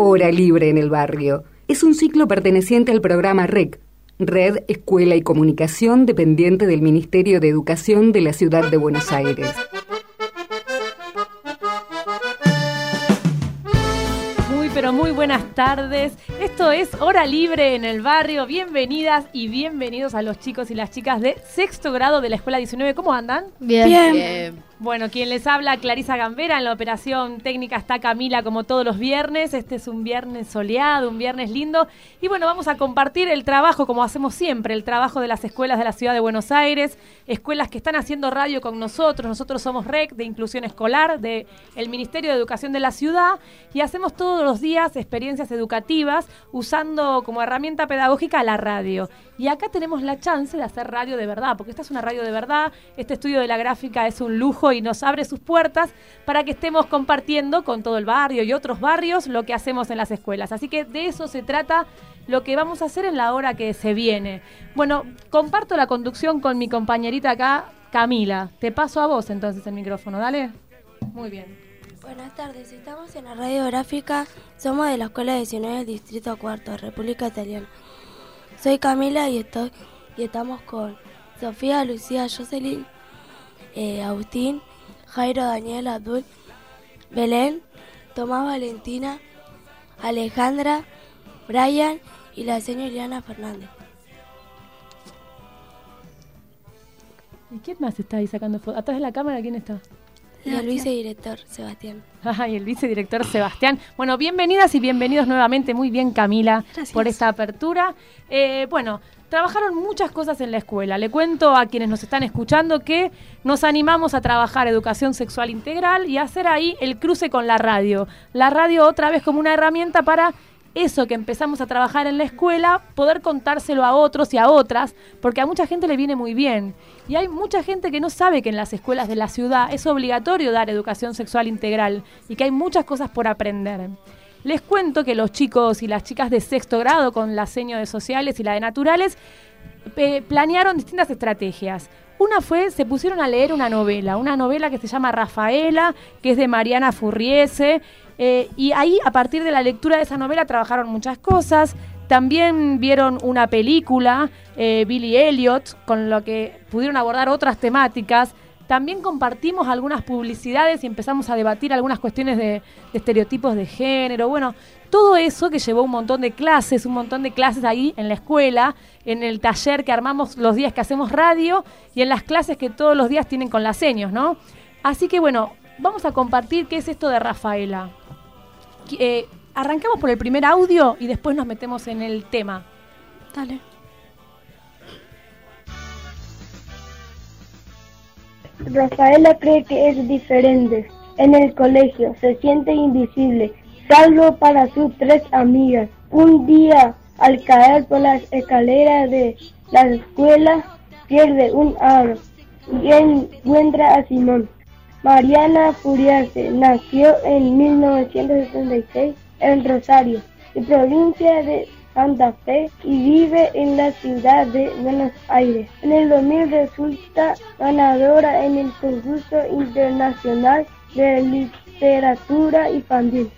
Hora Libre en el Barrio. Es un ciclo perteneciente al programa REC, Red Escuela y Comunicación, dependiente del Ministerio de Educación de la Ciudad de Buenos Aires. Muy, pero muy buenas tardes. Esto es Hora Libre en el Barrio. Bienvenidas y bienvenidos a los chicos y las chicas de sexto grado de la Escuela 19. ¿Cómo andan? Bien. Bueno, quien les habla, Clarisa Gambera. En la operación técnica está Camila, como todos los viernes. Este es un viernes soleado, un viernes lindo. Y bueno, vamos a compartir el trabajo, como hacemos siempre, el trabajo de las escuelas de la ciudad de Buenos Aires, escuelas que están haciendo radio con nosotros. Nosotros somos REC de Inclusión Escolar, del el Ministerio de Educación de la ciudad, y hacemos todos los días experiencias educativas usando como herramienta pedagógica la radio. Y acá tenemos la chance de hacer radio de verdad, porque esta es una radio de verdad. Este estudio de la gráfica es un lujo y nos abre sus puertas para que estemos compartiendo con todo el barrio y otros barrios lo que hacemos en las escuelas. Así que de eso se trata lo que vamos a hacer en la hora que se viene. Bueno, comparto la conducción con mi compañerita acá, Camila. Te paso a vos entonces el micrófono, dale. Muy bien. Buenas tardes, estamos en la radiográfica, somos de la Escuela 19 del Distrito Cuarto, República Italiana. Soy Camila y, estoy, y estamos con Sofía, Lucía, Jocelyn, eh, Agustín, Jairo, Daniel, Abdul, Belén, Tomás, Valentina, Alejandra, Brian y la señora Fernández. ¿Y quién más está ahí sacando fotos? Atrás de la cámara, ¿quién está? Y el vicedirector, Sebastián. Ay, el vicedirector Sebastián. Bueno, bienvenidas y bienvenidos nuevamente. Muy bien, Camila, por esta apertura. Eh, bueno, trabajaron muchas cosas en la escuela. Le cuento a quienes nos están escuchando que nos animamos a trabajar educación sexual integral y hacer ahí el cruce con la radio. La radio otra vez como una herramienta para eso que empezamos a trabajar en la escuela, poder contárselo a otros y a otras, porque a mucha gente le viene muy bien. Y hay mucha gente que no sabe que en las escuelas de la ciudad es obligatorio dar educación sexual integral y que hay muchas cosas por aprender. Les cuento que los chicos y las chicas de sexto grado con la seño de sociales y la de naturales planearon distintas estrategias. Una fue, se pusieron a leer una novela, una novela que se llama Rafaela, que es de Mariana Furriese, eh, y ahí, a partir de la lectura de esa novela, trabajaron muchas cosas. También vieron una película, eh, Billy Elliot, con lo que pudieron abordar otras temáticas. También compartimos algunas publicidades y empezamos a debatir algunas cuestiones de, de, estereotipos de género. Bueno, todo eso que llevó un montón de clases, un montón de clases ahí en la escuela, en el taller que armamos los días que hacemos radio y en las clases que todos los días tienen con las seños, ¿no? Así que bueno, vamos a compartir qué es esto de Rafaela. Eh, arrancamos por el primer audio y después nos metemos en el tema. Dale. Rafaela cree que es diferente. En el colegio se siente invisible, salvo para sus tres amigas. Un día, al caer por las escaleras de la escuela, pierde un aro y encuentra a Simón. Mariana Furiase nació en 1976 en Rosario, de provincia de Santa Fe, y vive en la ciudad de Buenos Aires. En el 2000 resulta ganadora en el concurso internacional de literatura infantil.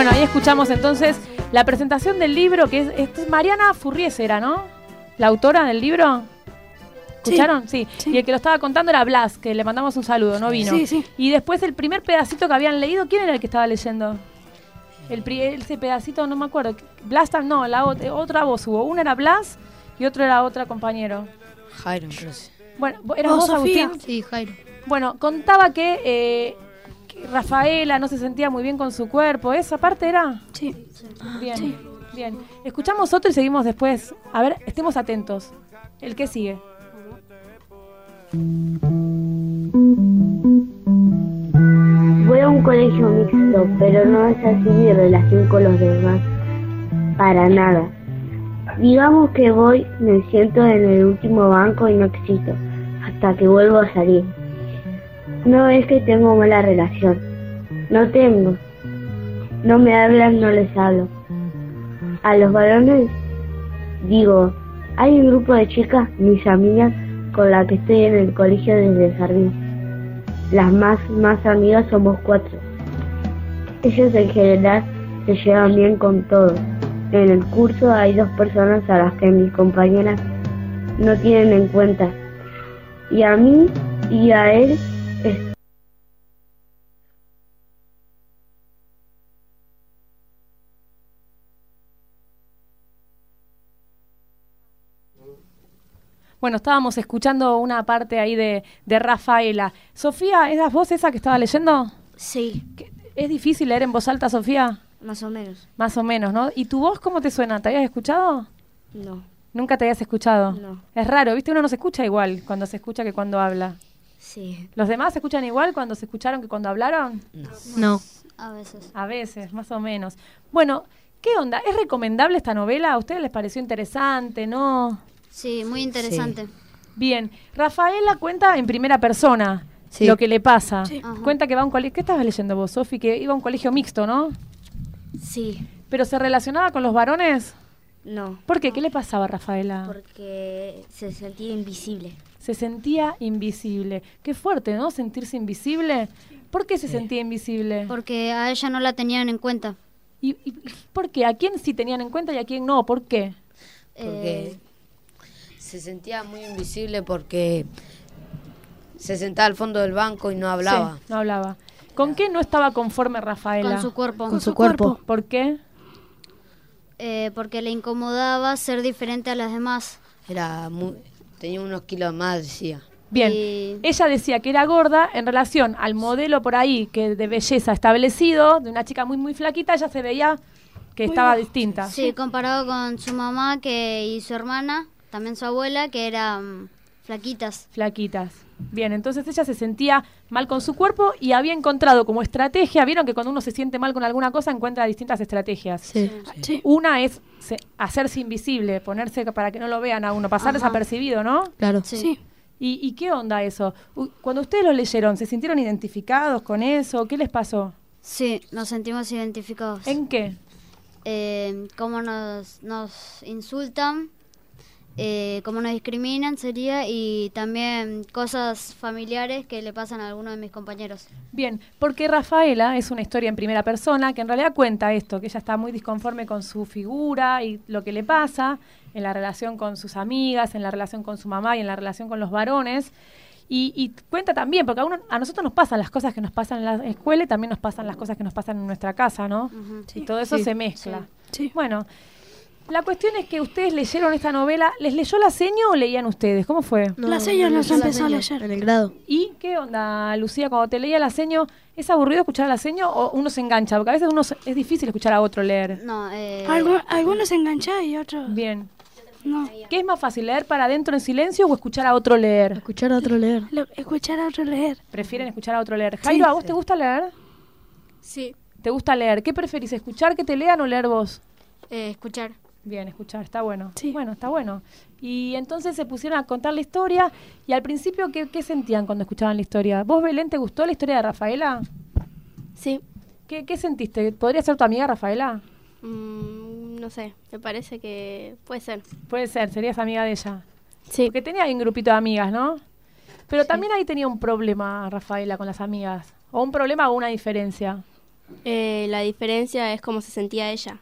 Bueno, ahí escuchamos entonces la presentación del libro, que es, es Mariana Furriese, era, ¿no? La autora del libro. ¿Escucharon? Sí. Y el que lo estaba contando era Blas, que le mandamos un saludo, no vino. Sí, sí. Y después el primer pedacito que habían leído, ¿quién era el que estaba leyendo? El, ese pedacito, no me acuerdo. Blas, no, la otra voz hubo. Una era Blas y otro era otra compañero. Jairo, entonces. Bueno, ¿eras vos, Agustín? Sí, Jairo. Bueno, contaba que, eh, que, Rafaela no se sentía muy bien con su cuerpo. ¿Esa parte era? Sí. Bien, sí. bien. Escuchamos otro y seguimos después. A ver, estemos atentos. ¿El que sigue? Voy a un colegio mixto, pero no es así mi relación con los demás. Para nada. Digamos que voy, me siento en el último banco y no existo, hasta que vuelvo a salir. No es que tengo mala relación, no tengo. No me hablan, no les hablo. A los varones digo, hay un grupo de chicas, mis amigas, con la que estoy en el colegio desde el jardín. Las más, más amigas somos cuatro. Ellos en general se llevan bien con todos. En el curso hay dos personas a las que mis compañeras no tienen en cuenta. Y a mí y a él Bueno, estábamos escuchando una parte ahí de, de Rafaela. Sofía, ¿es vos esa que estaba leyendo? Sí, ¿Qué- ¿Es difícil leer en voz alta, Sofía? más o menos. Más o menos, ¿no? ¿Y tu voz cómo te suena? ¿Te habías escuchado? No, Nunca te habías escuchado. No. Es raro, ¿viste? Uno no se escucha igual cuando se escucha que cuando habla. sí, ¿Los demás se escuchan igual cuando se escucharon que cuando hablaron? No. a veces. A veces, más o menos. Bueno, ¿qué onda? ¿Es recomendable esta novela? ¿A ustedes les pareció interesante? ¿No? Sí, muy interesante. Bien. Rafaela cuenta en primera persona Sí. lo que le pasa. Cuenta que va a un colegio. ¿Qué estabas leyendo vos, Sofi? Que iba a un colegio mixto, ¿no? Sí, ¿Pero se relacionaba con los varones? no, ¿Por qué? ¿Qué le pasaba a Rafaela? porque se sentía invisible. Se sentía invisible. Qué fuerte, ¿no? Sentirse invisible. ¿Por qué se sentía invisible? Porque a ella no la tenían en cuenta. ¿Y, y por qué? ¿A quién sí tenían en cuenta y a quién no? ¿Por qué? porque Eh, se sentía muy invisible porque se sentaba al fondo del banco y no hablaba. Sí, no hablaba. ¿Con qué no estaba conforme Rafaela? con su cuerpo. Con su cuerpo. ¿Por qué? Eh, porque le incomodaba ser diferente a las demás. Era muy, tenía unos kilos más, decía. Bien, Y- ella decía que era gorda en relación al modelo por ahí que de belleza establecido, de una chica muy muy flaquita, ella se veía que estaba distinta. Sí, comparado con su mamá que y su hermana, también su abuela, que eran flaquitas. Flaquitas. Bien, entonces ella se sentía mal con su cuerpo y había encontrado como estrategia, vieron que cuando uno se siente mal con alguna cosa encuentra distintas estrategias. Sí. Una es se- hacerse invisible, ponerse para que no lo vean a uno, pasar Ajá. desapercibido, ¿no? Claro. Sí. ¿Y, y qué onda eso? U- Cuando ustedes lo leyeron, ¿se sintieron identificados con eso? ¿Qué les pasó? Sí, nos sentimos identificados. ¿En qué? eh, cómo nos, nos insultan, eh, cómo nos discriminan sería y también cosas familiares que le pasan a algunos de mis compañeros. Bien, porque Rafaela es una historia en primera persona que en realidad cuenta esto, que ella está muy disconforme con su figura y lo que le pasa en la relación con sus amigas, en la relación con su mamá y en la relación con los varones. Y, y cuenta también, porque a, uno- a nosotros nos pasan las cosas que nos pasan en la escuela y también nos pasan las cosas que nos pasan en nuestra casa, ¿no? Y todo eso Sí. se mezcla. Bueno, la cuestión es que ustedes leyeron esta novela, ¿les leyó la seño o leían ustedes? ¿Cómo fue? No, La seño nos no, empezó a leer. En el grado. ¿Y qué onda, Lucía, cuando te leía la seño, ¿es aburrido escuchar la seño o uno se engancha? Porque a veces uno se- es difícil escuchar a otro leer. No, eh, Algu- algunos se enganchan y otros Bien. no. ¿Qué es más fácil, leer para adentro en silencio o escuchar a otro leer? Escuchar a otro leer. Lo- escuchar a otro leer. Prefieren escuchar a otro leer. Jairo, ¿a vos te gusta leer? Sí, ¿Te gusta leer? ¿Qué preferís, escuchar que te lean o leer vos? eh, escuchar. Bien, escuchar, está bueno. Sí. Bueno, está bueno. Y entonces se pusieron a contar la historia y al principio, ¿qué, qué sentían cuando escuchaban la historia? ¿Vos, Belén, te gustó la historia de Rafaela? Sí, ¿Qué, qué sentiste? ¿Podría ser tu amiga Rafaela? mm, no sé, me parece que puede ser. Puede ser, serías amiga de ella. Sí, Porque tenía ahí un grupito de amigas, ¿no? Pero también ahí tenía un problema Rafaela con las amigas. O un problema o una diferencia. eh, la diferencia es cómo se sentía ella.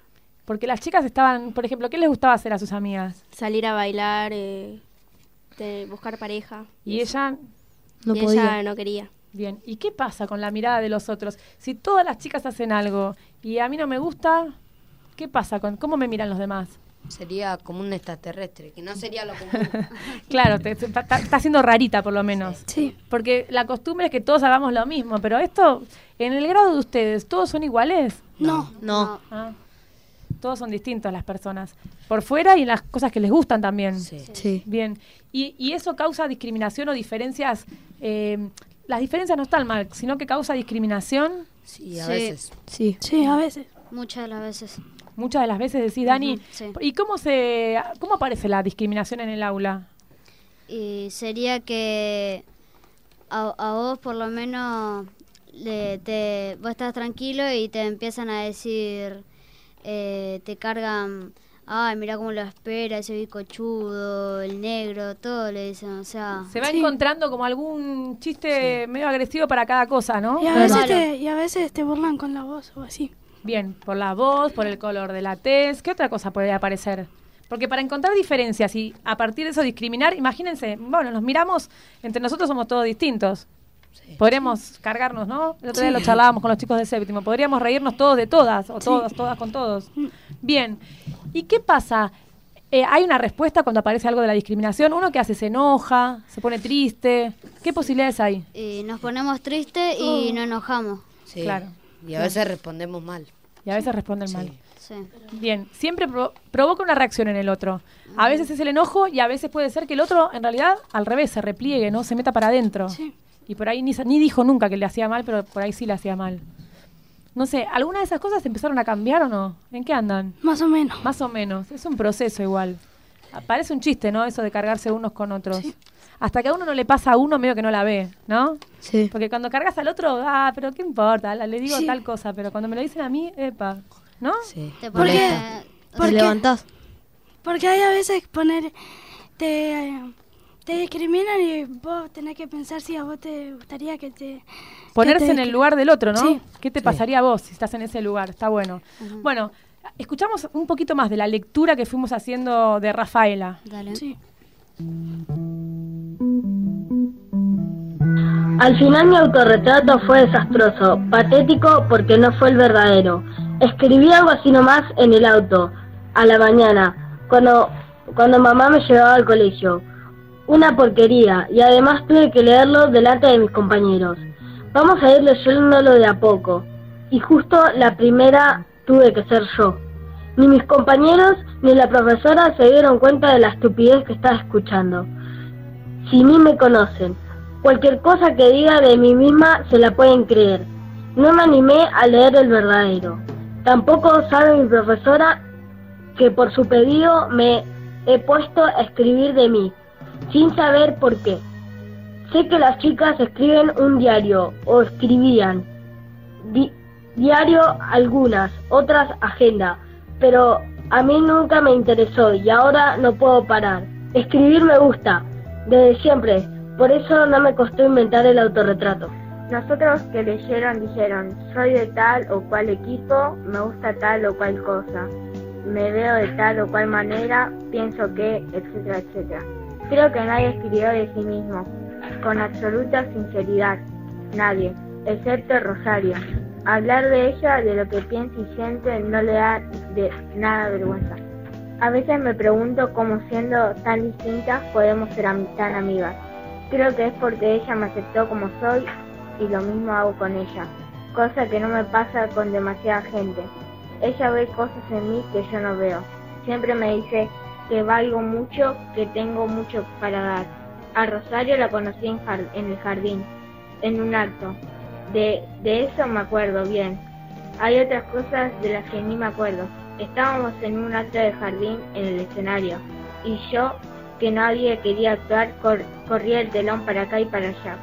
Porque las chicas estaban, por ejemplo, ¿qué les gustaba hacer a sus amigas? Salir a bailar, eh, de buscar pareja. Y ella, No y podía. ella no quería. bien. ¿Y qué pasa con la mirada de los otros? Si todas las chicas hacen algo y a mí no me gusta, ¿qué pasa con cómo me miran los demás? Sería como un extraterrestre, que no sería lo común. Claro, está siendo rarita por lo menos. Sí. Porque la costumbre es que todos hagamos lo mismo, pero esto, en el grado de ustedes, ¿todos son iguales? No. No. Ah, todos son distintos las personas. Por fuera y en las cosas que les gustan también. Sí. Sí. Bien. Y, y eso causa discriminación o diferencias. eh, las diferencias no están mal, sino que causa discriminación. Sí, a Sí. veces. Sí. Sí, a veces. muchas de las veces. Muchas de las veces decís, Dani. Sí. ¿Y cómo se cómo aparece la discriminación en el aula? Y sería que a, a vos por lo menos le, te, vos estás tranquilo y te empiezan a decir, eh, te cargan ay, mira cómo lo espera, ese bicochudo, el negro, todo le dicen, o sea... Se va encontrando como algún chiste medio agresivo para cada cosa, ¿no? Y a, veces te, y a veces te burlan con la voz o así. Bien, por la voz, por el color de la tez, ¿qué otra cosa puede aparecer? Porque para encontrar diferencias y a partir de eso discriminar, imagínense, bueno, nos miramos, entre nosotros somos todos distintos. Podríamos cargarnos, ¿no? El otro día lo charlábamos con los chicos de séptimo. Podríamos reírnos todos de todas, o todas, todas con todos. Bien. ¿Y qué pasa? Eh, ¿Hay una respuesta cuando aparece algo de la discriminación? ¿Uno que hace? ¿Se enoja? ¿Se pone triste? ¿Qué posibilidades hay? Y nos ponemos tristes y nos enojamos. Sí. Claro. Y a veces respondemos mal. Y a veces responden mal. Sí. Bien, siempre pro- provoca una reacción en el otro. A veces es el enojo y a veces puede ser que el otro, en realidad, al revés, se repliegue, ¿no? Se meta para adentro. Sí. Y por ahí ni, ni dijo nunca que le hacía mal, pero por ahí sí le hacía mal. No sé, ¿alguna de esas cosas empezaron a cambiar o no? ¿En qué andan? Más o menos. Más o menos. Es un proceso igual. Ah, Parece un chiste, ¿no? Eso de cargarse unos con otros. Hasta que a uno no le pasa a uno, medio que no la ve, ¿no? Sí. Porque cuando cargas al otro, ah, pero ¿qué importa? Le digo Sí. tal cosa, pero cuando me lo dicen a mí, epa, ¿no? Sí. Te ¿Por qué? pones... ¿Por Te qué? levantás. Porque hay a veces poner te, eh, te discriminan y vos tenés que pensar si a vos te gustaría que te Ponerse que en el lugar del otro, ¿no? Sí. ¿Qué te pasaría a vos si estás en ese lugar? Está bueno. Bueno, escuchamos un poquito más de la lectura que fuimos haciendo de Rafaela. Dale. Sí. Al final mi autorretrato fue desastroso, patético porque no fue el verdadero. Escribí algo así nomás en el auto, a la mañana, cuando, cuando mamá me llevaba al colegio. Una porquería, y además tuve que leerlo delante de mis compañeros. Vamos a ir leyéndolo de a poco. Y justo la primera tuve que ser yo. Ni mis compañeros ni la profesora se dieron cuenta de la estupidez que estaba escuchando. Si ni me conocen, cualquier cosa que diga de mí misma se la pueden creer. No me animé a leer el verdadero. Tampoco sabe mi profesora que por su pedido me he puesto a escribir de mí, sin saber por qué. Sé que las chicas escriben un diario, o escribían. Di- diario algunas, otras agenda, pero a mí nunca me interesó y ahora no puedo parar. Escribir me gusta, desde siempre, por eso no me costó inventar el autorretrato. Nosotros que leyeron dijeron, soy de tal o cual equipo, me gusta tal o cual cosa, me veo de tal o cual manera, pienso que, etcétera, etcétera. Creo que nadie escribió de sí mismo, con absoluta sinceridad, nadie, excepto Rosario. Hablar de ella, de lo que piensa y siente, no le da de nada vergüenza. A veces me pregunto cómo siendo tan distintas podemos ser tan amigas. Creo que es porque ella me aceptó como soy y lo mismo hago con ella, cosa que no me pasa con demasiada gente. Ella ve cosas en mí que yo no veo. Siempre me dice que valgo mucho, que tengo mucho para dar. A Rosario la conocí en, el jardín, en un acto. De, eso me acuerdo bien. Hay otras cosas de las que ni me acuerdo. Estábamos en un acto de jardín en el escenario y yo, que nadie quería actuar, cor- corría el telón para acá y para allá.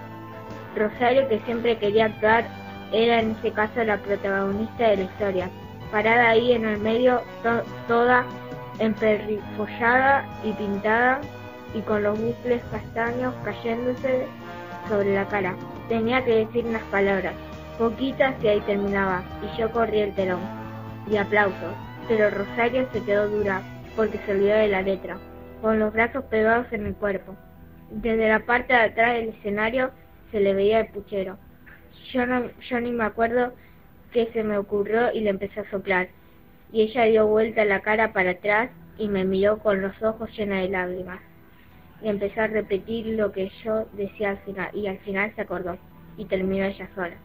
Rosario, que siempre quería actuar, era en ese caso la protagonista de la historia. Parada ahí en el medio, to- toda emperrifollada y pintada y con los bucles castaños cayéndose sobre la cara. Tenía que decir unas palabras, poquitas y ahí terminaba, y yo corrí el telón. Y aplausos, pero Rosario se quedó dura porque se olvidó de la letra, con los brazos pegados en el cuerpo. Desde la parte de atrás del escenario se le veía el puchero. Yo, no, yo ni me acuerdo qué se me ocurrió y le empecé a soplar. Y ella dio vuelta la cara para atrás y me miró con los ojos llenos de lágrimas. Y empezó a repetir lo que yo decía al final, y al final se acordó, y terminó ella sola.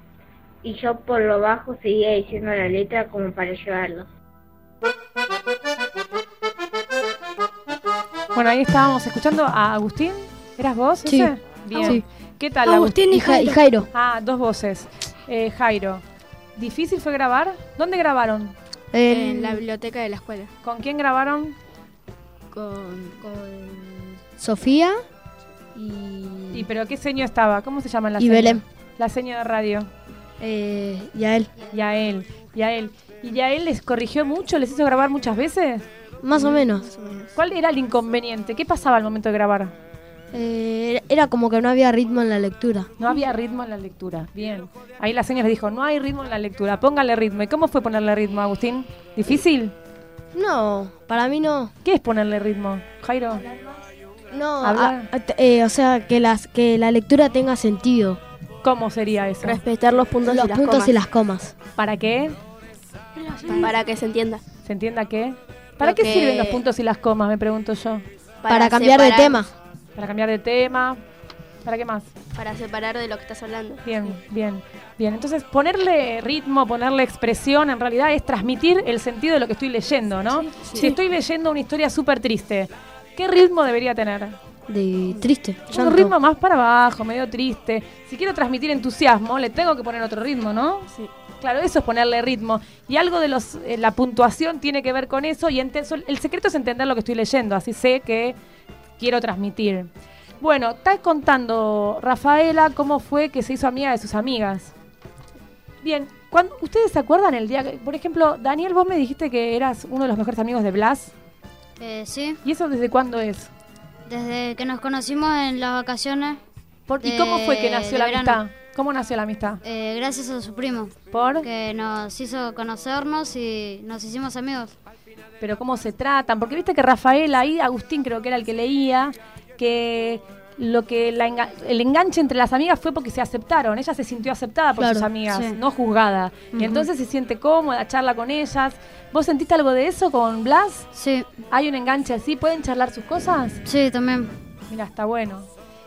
Y yo por lo bajo seguía diciendo la letra como para ayudarlo. Bueno, ahí estábamos escuchando a Agustín. ¿Eras vos? Sí. ese? Bien. Sí. ¿Qué tal, Agustín y Y Ja- y Jairo. Jairo. Ah, dos voces. Eh, Jairo. ¿Difícil fue grabar? ¿Dónde grabaron? En la biblioteca de la escuela. ¿Con quién grabaron? Con. Sofía ¿Y y, pero qué seño estaba? ¿Cómo se llama la y? Belén. La seño de radio. Eh, y a él. Y a él. Y a él. ¿Y ya él les corrigió mucho? ¿Les hizo grabar muchas veces? Más o menos. ¿Cuál era el inconveniente? ¿Qué pasaba al momento de grabar? Eh, era como que no había ritmo en la lectura. No había ritmo en la lectura. Bien. Ahí la señora dijo, no hay ritmo en la lectura, póngale ritmo. ¿Y cómo fue ponerle ritmo, Agustín? ¿Difícil? No, para mí no. ¿Qué es ponerle ritmo, Jairo? No, Hablar. a- a- t- eh, o sea, que, las, que la lectura tenga sentido. ¿Cómo sería eso? Respetar los puntos, Los y, las puntos comas. y las comas. ¿Para qué? Para que se entienda. ¿Se entienda qué? ¿Para Lo qué que- sirven los puntos y las comas, me pregunto yo? Para, cambiar de tema. ¿Para cambiar de tema? ¿Para qué más? Para separar de lo que estás hablando. Bien, bien, bien. Entonces, ponerle ritmo, ponerle expresión, en realidad es transmitir el sentido de lo que estoy leyendo, ¿no? Si estoy leyendo una historia súper triste, ¿qué ritmo debería tener? De triste. Un llanto. ritmo más para abajo, medio triste. Si quiero transmitir entusiasmo, le tengo que poner otro ritmo, ¿no? Sí. Claro, eso es ponerle ritmo. Y algo de los, eh, la puntuación tiene que ver con eso. Y el secreto es entender lo que estoy leyendo. Así sé que quiero transmitir. Bueno, está contando Rafaela cómo fue que se hizo amiga de sus amigas. Bien, cuando, ¿ustedes se acuerdan el día que, por ejemplo, Daniel, vos me dijiste que eras uno de los mejores amigos de Blas? Eh, sí, ¿Y eso desde cuándo es? desde que nos conocimos en las vacaciones, Por- ¿Y cómo fue que nació la verano. amistad? ¿Cómo nació la amistad? eh, gracias a su primo, ¿Por? que nos hizo conocernos y nos hicimos amigos. Pero cómo se tratan, porque viste que Rafael ahí, Agustín creo que era el que leía, que lo que la enga- el enganche entre las amigas fue porque se aceptaron, ella se sintió aceptada por Claro, sus amigas, sí. no juzgada, y entonces se siente cómoda, charla con ellas. ¿Vos sentiste algo de eso con Blas? Sí, ¿Hay un enganche así? ¿Pueden charlar sus cosas? sí, también. Mira, está bueno.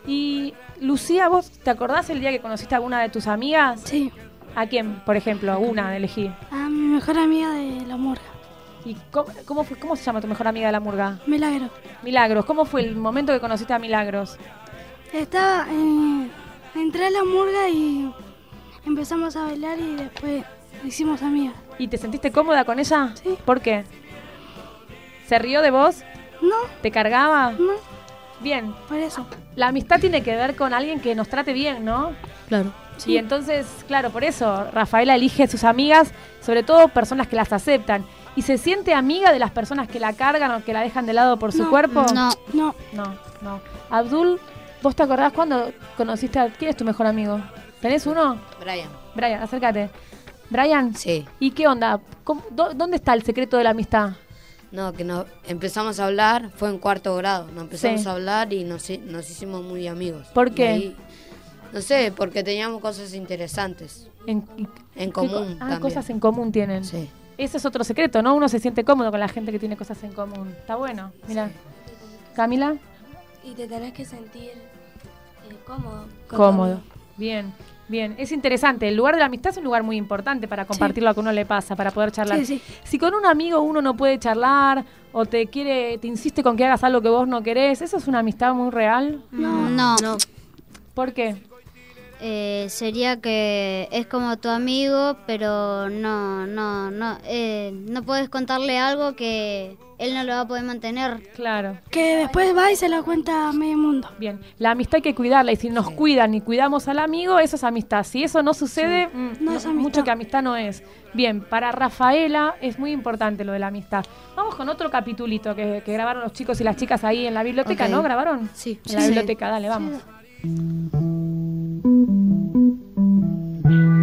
Y Lucía, ¿vos te acordás el día que conociste a alguna de tus amigas? Sí, ¿A quién, por ejemplo? Una elegí. a mi mejor amiga de la morga, ¿Y cómo, cómo, fue, cómo se llama tu mejor amiga de la murga? Milagro. Milagros, ¿cómo fue el momento que conociste a Milagros? Estaba, eh, entré a la murga y empezamos a bailar y después hicimos amigas. ¿Y te sentiste cómoda con ella? Sí. ¿Por qué? ¿Se rió de vos? No, ¿Te cargaba? no, Bien. por eso. La amistad tiene que ver con alguien que nos trate bien, ¿no? Claro. Y entonces, claro, por eso Rafaela elige sus amigas, sobre todo personas que las aceptan. ¿Y se siente amiga de las personas que la cargan o que la dejan de lado por su No. cuerpo? No, No, No, no. Abdul, ¿vos te acordás cuando conociste a... ¿Quién es tu mejor amigo? ¿Tenés uno? Brian. Brian, acércate. Brian, Sí. ¿y qué onda? ¿Cómo- dó- ¿Dónde está el secreto de la amistad? No, que nos empezamos a hablar, fue en cuarto grado. Nos empezamos Sí. a hablar y nos, nos hicimos muy amigos. ¿Por qué? ahí- no sé, porque teníamos cosas interesantes En, en ¿qué común co- ah, también. cosas en común tienen. Sí. Ese es otro secreto, ¿no? Uno se siente cómodo con la gente que tiene cosas en común. Está bueno. Mira. Camila, Y te tenés que sentir eh, cómodo. cómodo. Bien, bien. Es interesante. El lugar de la amistad es un lugar muy importante para compartir lo que a uno le pasa, para poder charlar. Sí, sí. Si con un amigo uno no puede charlar o te quiere, te insiste con que hagas algo que vos no querés, ¿eso es una amistad muy real? no, no. ¿Por qué? Eh, sería que es como tu amigo, pero no, no, no, eh, no puedes contarle algo que él no lo va a poder mantener. Claro. que después va y se lo cuenta a medio mundo. Bien, la amistad hay que cuidarla y si nos cuidan y cuidamos al amigo, eso es amistad. Si eso no sucede, mm, No no- es mucho que amistad no es. Bien, para Rafaela es muy importante lo de la amistad. Vamos con otro capitulito que, que grabaron los chicos y las chicas ahí en la biblioteca. ¿no? ¿Grabaron? Sí. En la Sí. biblioteca, dale, vamos.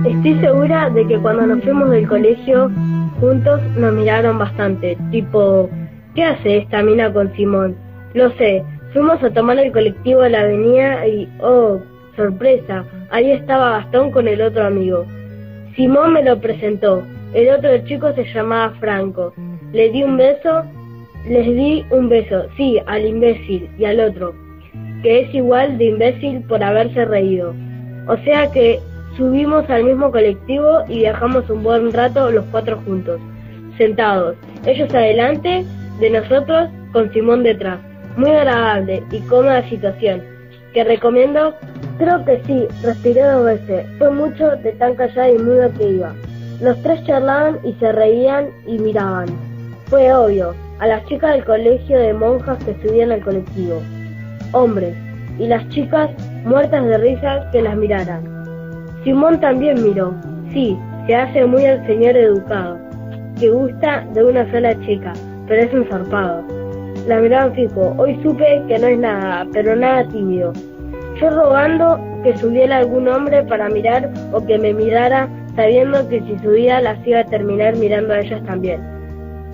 Estoy segura de que cuando nos fuimos del colegio juntos nos miraron bastante, tipo, ¿qué hace esta mina con Simón? Lo sé, fuimos a tomar el colectivo de la avenida y, oh, sorpresa, ahí estaba Gastón con el otro amigo. Simón me lo presentó, el otro chico se llamaba Franco. Le di un beso, les di un beso, sí, al imbécil y al otro, que es igual de imbécil por haberse reído. O sea que subimos al mismo colectivo y viajamos un buen rato los cuatro juntos, sentados, ellos adelante de nosotros con Simón detrás. Muy agradable y cómoda situación, que recomiendo. Creo que sí, respiré dos veces. Fue mucho de tan callada y muda que iba. Los tres charlaban y se reían y miraban. Fue obvio, a las chicas del colegio de monjas que subían al colectivo. Hombres, y las chicas muertas de risa que las miraran. Simón también miró. Sí, se hace muy el señor educado, que gusta de una sola chica, pero es un zarpado. La miraban fijo. Hoy supe que no es nada, pero nada tímido. Yo rogando que subiera algún hombre para mirar o que me mirara, sabiendo que si subía las iba a terminar mirando a ellas también.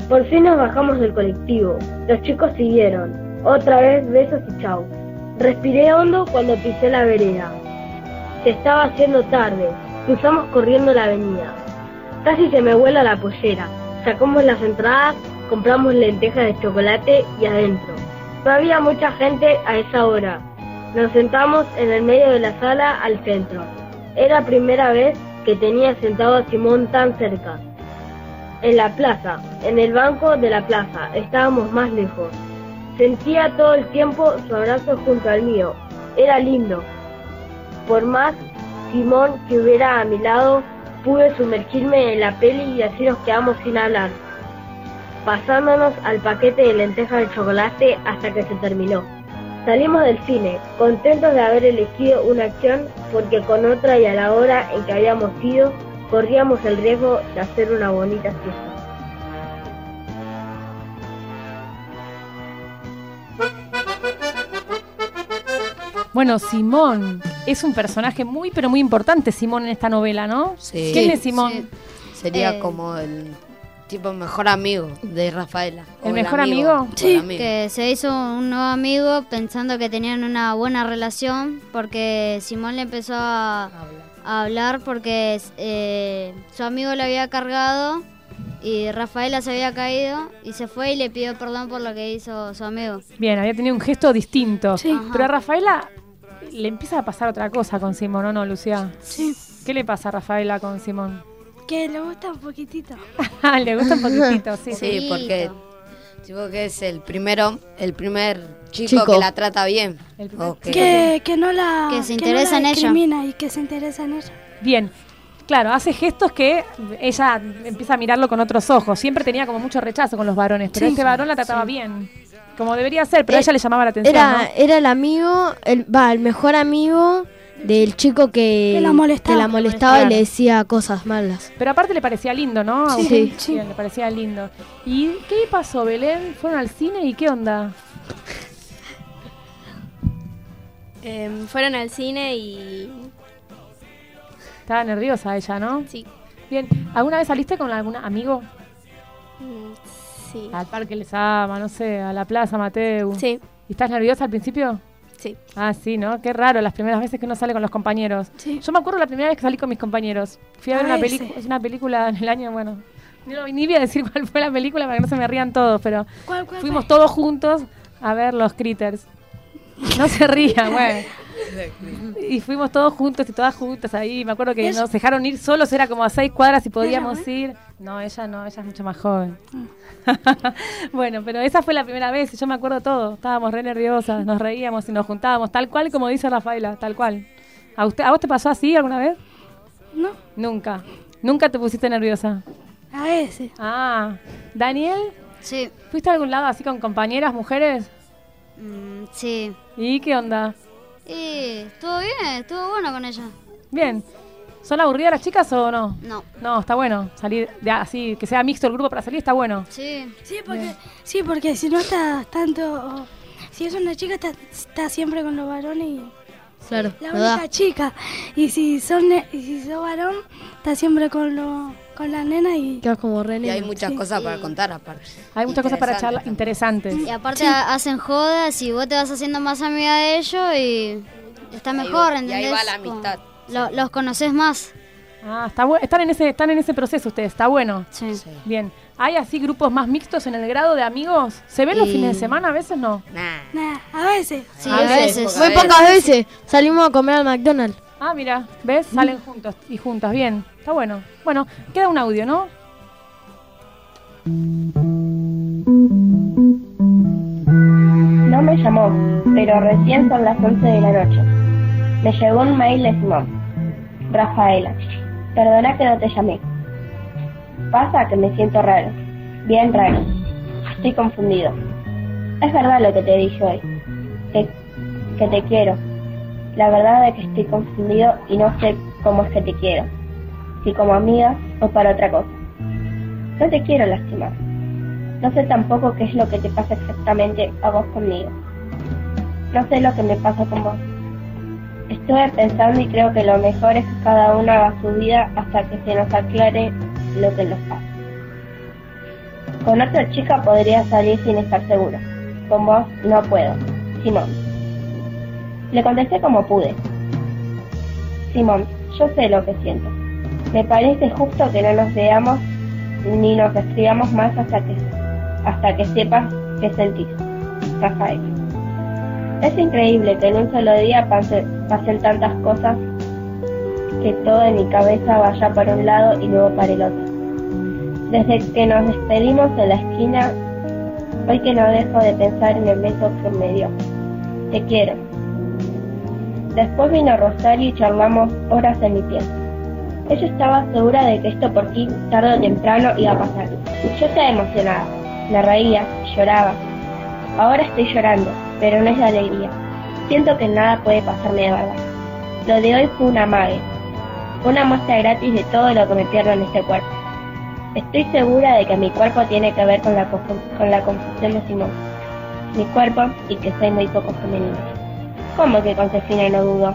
Por fin nos bajamos del colectivo. Los chicos siguieron. Otra vez besos y chau. Respiré hondo cuando pisé la vereda. Se estaba haciendo tarde. Cruzamos corriendo la avenida. Casi se me vuela la pollera. Sacamos las entradas, compramos lentejas de chocolate y adentro. No había mucha gente a esa hora. Nos sentamos en el medio de la sala al centro. Era primera vez que tenía sentado a Simón tan cerca. En la plaza, en el banco de la plaza, estábamos más lejos. Sentía todo el tiempo su abrazo junto al mío. Era lindo. Por más Simón que hubiera a mi lado, pude sumergirme en la peli y así nos quedamos sin hablar, pasándonos al paquete de lentejas de chocolate hasta que se terminó. Salimos del cine, contentos de haber elegido una acción porque con otra y a la hora en que habíamos ido, corríamos el riesgo de hacer una bonita fiesta. Bueno, Simón es un personaje muy, pero muy importante, Simón, en esta novela, ¿no? Sí. ¿Quién es Simón? Sí. Sería Eh, como el tipo mejor amigo de Rafaela. ¿El mejor amigo? amigo. Que se hizo un nuevo amigo pensando que tenían una buena relación porque Simón le empezó a, a hablar porque eh, su amigo le había cargado y Rafaela se había caído y se fue y le pidió perdón por lo que hizo su amigo. Bien, había tenido un gesto distinto. Sí. Pero a Rafaela le empieza a pasar otra cosa con Simón, ¿o no, Lucía? Sí. ¿Qué le pasa a Rafaela con Simón? Que le gusta un poquitito. Ah, le gusta un poquitito, sí. Sí, porque tipo que es el primero, el primer chico, Chico. que la trata bien. O que- Que, que no la Que se no interesa la en ella. discrimina y que se interesa en ella. Bien. Claro, hace gestos que ella empieza a mirarlo con otros ojos. Siempre tenía como mucho rechazo con los varones, pero Sí. este varón la trataba Sí. bien. Como debería ser, pero a Eh, ella le llamaba la atención. Era, ¿no? era el amigo, el, va, el mejor amigo del chico que, Que la molestaba. que la molestaba y le decía cosas malas. Pero aparte le parecía lindo, ¿no? Sí. Sí. Le parecía lindo. ¿Y qué pasó, Belén? ¿Fueron al cine y qué onda? Em, fueron al cine y Estaba nerviosa ella, ¿no? Sí. Bien, ¿alguna vez saliste con algún amigo? Sí. Al Parque Les Ama, no sé, a la Plaza Mateo. Sí. ¿Y estás nerviosa al principio? Sí. Ah, sí, ¿no? Qué raro las primeras veces que uno sale con los compañeros. Sí. Yo me acuerdo la primera vez que salí con mis compañeros. Fui a ver Ah, una película, es una película en el año, bueno, no, ni voy a decir cuál fue la película para que no se me rían todos, pero ¿Cuál, cuál, fuimos todos juntos a ver los critters. No se rían, güey. Y fuimos todos juntos y todas juntas ahí. Me acuerdo que nos dejaron ir solos, era como a seis cuadras y podíamos ¿Ella, ir. No, ella no, ella es mucho más joven. bueno, pero esa fue la primera vez y yo me acuerdo todo. Estábamos re nerviosas, nos reíamos y nos juntábamos, tal cual como dice Rafaela, tal cual. ¿A, usted, ¿A vos te pasó así alguna vez? No, Nunca. Nunca te pusiste nerviosa. a veces. Ah, Daniel, Sí, ¿fuiste a algún lado así con compañeras, mujeres? mm, sí. ¿Y qué onda? Y estuvo bien, estuvo bueno con ella. Bien. ¿Son aburridas las chicas o no? No. No, está bueno. Salir de así, que sea mixto el grupo para salir, está bueno. Sí. Sí, porque, sí, porque si no estás tanto... Si es una chica, está, está siempre con los varones y... Claro, La ¿verdad? única chica. Y si son ne- y si sos varón, está siempre con lo, con la nena y... Quedas como re Y hay muchas Sí. cosas para contar aparte. Hay muchas cosas para charlar interesantes. Y aparte ha- hacen jodas y vos te vas haciendo más amiga de ellos y está ahí mejor, y ahí ¿entendés? va la amistad. Lo- los conoces más. Ah, está bueno. Están en ese, están en ese proceso ustedes, está bueno. Sí. Sí. Bien. ¿Hay así grupos más mixtos en el grado de amigos? ¿Se ven los fines de semana? A veces no. Nah. Nah, a veces. Sí, A a veces, veces. Muy pocas veces salimos a comer al McDonald's. Ah, mira, ¿ves? Salen juntos y juntas. Bien, está bueno. Bueno, queda un audio, ¿no? No me llamó, pero recién son las 11 de la noche. Me llegó un mail de. Rafaela, perdona que no te llamé. Pasa que me siento raro, bien raro. Estoy confundido. Es verdad lo que te dije hoy, que, que te quiero. La verdad es que estoy confundido y no sé cómo es que te quiero. Si como amiga o para otra cosa. No te quiero lastimar. No sé tampoco qué es lo que te pasa exactamente a vos conmigo. No sé lo que me pasa con vos. Estuve pensando y creo que lo mejor es que cada uno haga su vida hasta que se nos aclare lo que nos pasa. Con otra chica podría salir sin estar seguro. Con vos no puedo. Simón. Le contesté como pude. Simón, yo sé lo que siento. Me parece justo que no nos veamos ni nos escribamos más hasta que, hasta que sepas qué sentís. Rafael. Es increíble que en un solo día pasen tantas cosas que todo en mi cabeza vaya para un lado y luego para el otro. Desde que nos despedimos en la esquina, hoy que no dejo de pensar en el beso que me dio. Te quiero. Después vino Rosario y charlamos horas en mi pieza. Ella estaba segura de que esto por fin, tarde o temprano, iba a pasar. Yo estaba emocionada. Me reía, lloraba. Ahora estoy llorando, pero no es de alegría. Siento que nada puede pasarme de verdad. Lo de hoy fue una mague, una muestra gratis de todo lo que me pierdo en este cuerpo. Estoy segura de que mi cuerpo tiene que ver con la, con la confusión de Simón. Mi cuerpo y que soy muy poco femenino. ¿Cómo que con Cefina no dudo?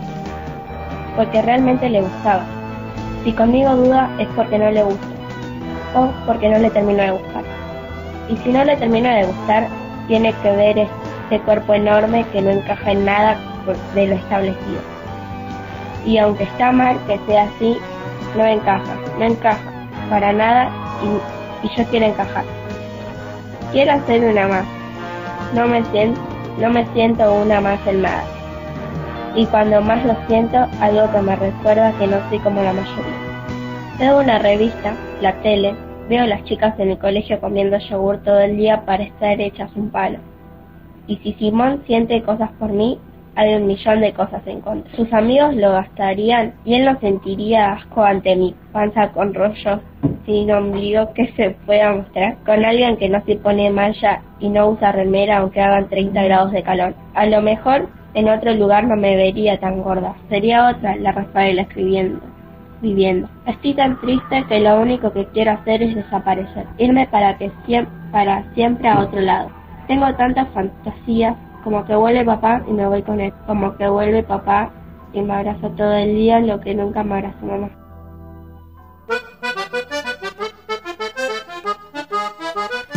Porque realmente le gustaba. Si conmigo duda es porque no le gusta o porque no le termino de gustar. Y si no le termino de gustar, tiene que ver este cuerpo enorme que no encaja en nada de lo establecido. Y aunque está mal que sea así, no encaja, no encaja para nada y, yo quiero encajar. Quiero hacer una más. No me siento, no me siento una más en nada. Y cuando más lo siento, algo que me recuerda que no soy como la mayoría. Veo una revista, la tele, Veo a las chicas en el colegio comiendo yogur todo el día para estar hechas un palo. Y si Simón siente cosas por mí, hay un millón de cosas en contra. Sus amigos lo gastarían y él no sentiría asco ante mi panza con rollos sin ombligo que se pueda mostrar con alguien que no se pone malla y no usa remera aunque hagan 30 grados de calor. A lo mejor en otro lugar no me vería tan gorda. Sería otra la Rafaela escribiendo viviendo. Estoy tan triste que lo único que quiero hacer es desaparecer, irme para que para siempre a otro lado. Tengo tantas fantasías, como que vuelve papá y me voy con él, como que vuelve papá y me abrazo todo el día lo que nunca me abrazó mamá.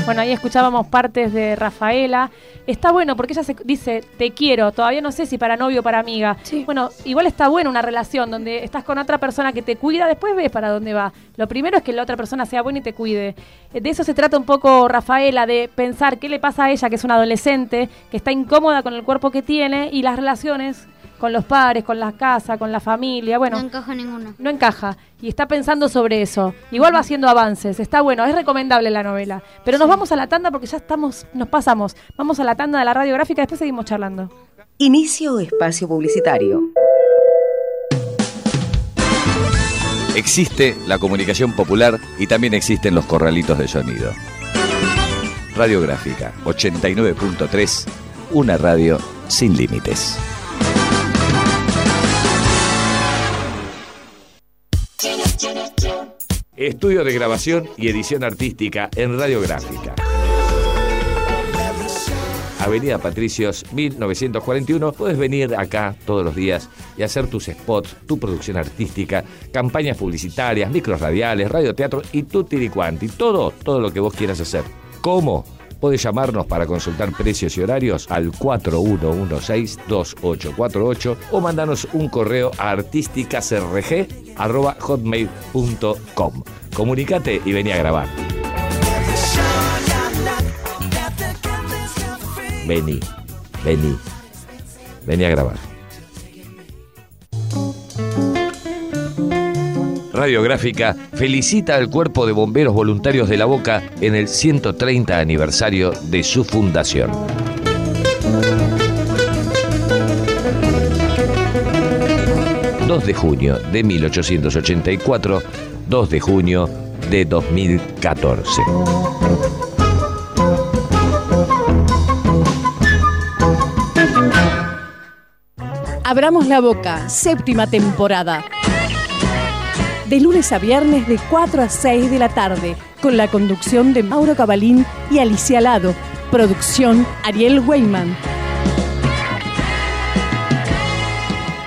Bueno, ahí escuchábamos partes de Rafaela. Está bueno porque ella se dice, te quiero, todavía no sé si para novio o para amiga. Bueno, igual está bueno una relación donde estás con otra persona que te cuida, después ves para dónde va. Lo primero es que la otra persona sea buena y te cuide. De eso se trata un poco Rafaela, de pensar qué le pasa a ella, que es una adolescente, que está incómoda con el cuerpo que tiene y las relaciones con los padres, con la casa, con la familia, bueno. No encaja ninguno. No encaja. Y está pensando sobre eso. Igual va haciendo avances. Está bueno, es recomendable la novela. Pero nos vamos a la tanda porque ya estamos, nos pasamos. Vamos a la tanda de la radiográfica, después seguimos charlando. Inicio espacio publicitario. Existe la comunicación popular y también existen los corralitos de sonido. Radiográfica 89.3, una radio sin límites. Estudio de grabación y edición artística en Radiográfica. Avenida Patricios 1941. Puedes venir acá todos los días y hacer tus spots, tu producción artística, campañas publicitarias, micros radiales, radioteatro y tutti quanti. Todo, todo lo que vos quieras hacer. ¿Cómo? Puedes llamarnos para consultar precios y horarios al 4116-2848 o mandarnos un correo a artísticasrg.hotmail.com. Comunicate y vení a grabar. Vení, vení, vení a grabar. Radiográfica felicita al Cuerpo de Bomberos Voluntarios de la Boca en el 130 aniversario de su fundación. ...2 de junio de 1884... ...2 de junio de 2014. Abramos la boca, séptima temporada de lunes a viernes de 4 a 6 de la tarde, con la conducción de Mauro Cabalín y Alicia Lado. Producción Ariel Weyman.